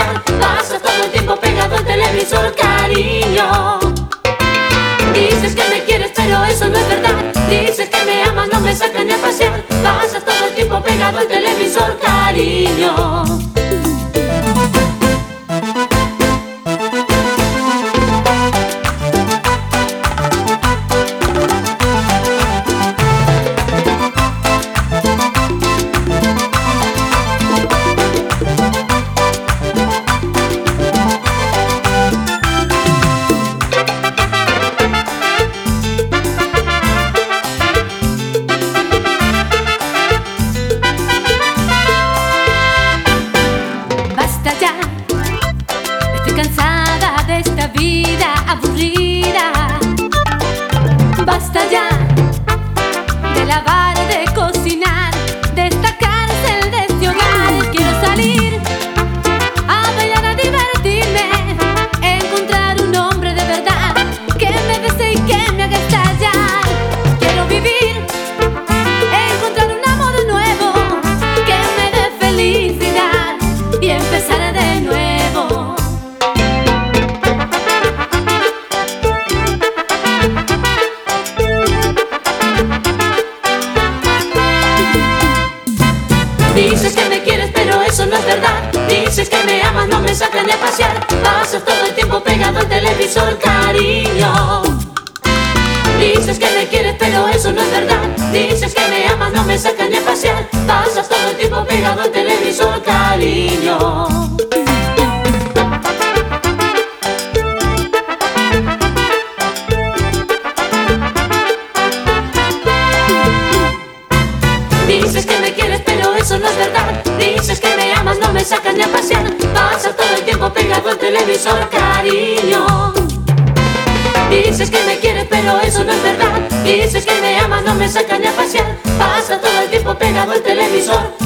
televisión, pasas todo el tiempo pegado al televisor, cariño. Dices que me quieres, pero eso no es verdad. Dices que me amas, no me sacan ni a pasear. Pasas todo el tiempo pegado al televisor, cariño. Dices que me quieres, pero eso no es verdad. Dices que me amas, no me sacan a pasear. Pasas todo el tiempo pegado al televisor, cariño. Dices que me quieres, pero eso no es verdad. Dices que me amas, no me sacan a pasear. Pasas todo el tiempo pegado al televisor, cariño. Dices que me amas, no me sacas ni a pasear. Pasas todo el tiempo pegado al televisor, cariño. Dices que me quieres, pero eso no es verdad. Dices que me amas, no me sacas ni a pasear. Pasas todo el tiempo pegado al televisor.